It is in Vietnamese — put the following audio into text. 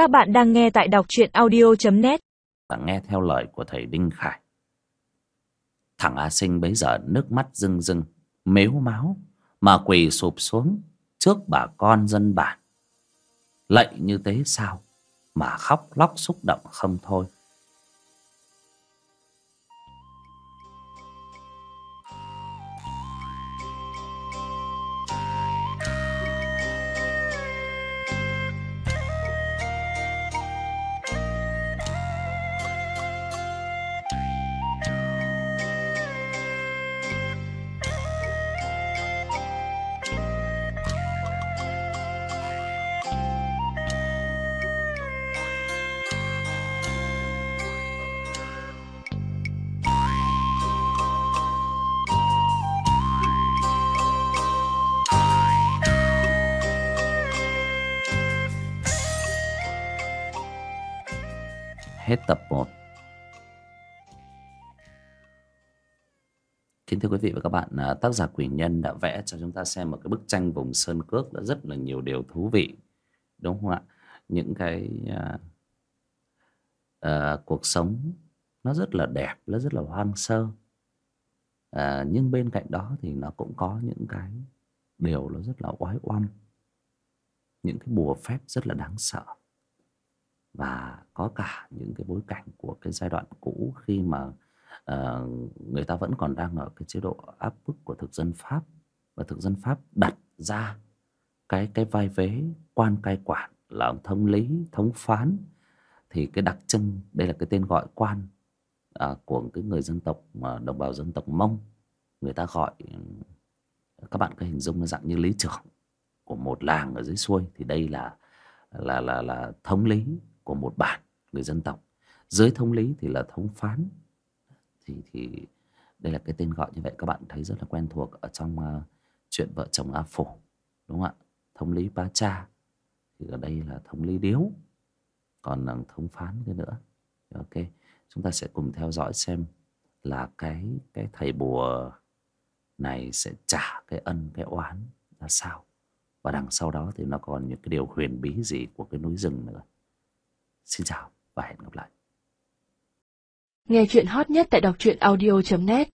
Các bạn đang nghe tại đọc truyện audio.net và nghe theo lời của thầy Đinh Khải. Thằng A Sinh bấy giờ nước mắt rưng rưng, mếu máu, mà quỳ sụp xuống trước bà con dân bản. Lạy như thế sao mà khóc lóc xúc động không thôi. Hết tập 1 Kính thưa quý vị và các bạn, à, tác giả Quỷ Nhân đã vẽ cho chúng ta xem một cái bức tranh vùng Sơn Cước đã rất là nhiều điều thú vị. Đúng không ạ? Những cái uh, uh, cuộc sống nó rất là đẹp, nó rất là hoang sơ. Uh, nhưng bên cạnh đó thì nó cũng có những cái điều nó rất là oái oăm. Những cái bùa phép rất là đáng sợ và có cả những cái bối cảnh của cái giai đoạn cũ khi mà uh, người ta vẫn còn đang ở cái chế độ áp bức của thực dân pháp và thực dân pháp đặt ra cái cái vai vế quan cai quản là ông thống lý thống phán. Thì cái đặc trưng đây là cái tên gọi quan uh, của cái người dân tộc uh, đồng bào dân tộc mông. Người ta gọi ừ, các bạn có hình dung nó dạng như lý trưởng của một làng ở dưới xuôi. Thì đây là là là là thống lý của một bản người dân tộc. Dưới thống lý thì là thống phán. Thì thì đây là cái tên gọi như vậy các bạn thấy rất là quen thuộc ở trong uh, chuyện vợ chồng A Phổ đúng không ạ? Thống lý Ba Cha thì ở đây là thống lý Điếu còn là thống phán cái nữa. Ok chúng ta sẽ cùng theo dõi xem là cái cái thầy bùa này sẽ trả cái ân cái oán ra sao. Và đằng sau đó thì nó còn những cái điều huyền bí gì của cái núi rừng nữa. Xin chào và hẹn gặp lại. Nghe chuyện hot nhất tại đọc truyện audio.net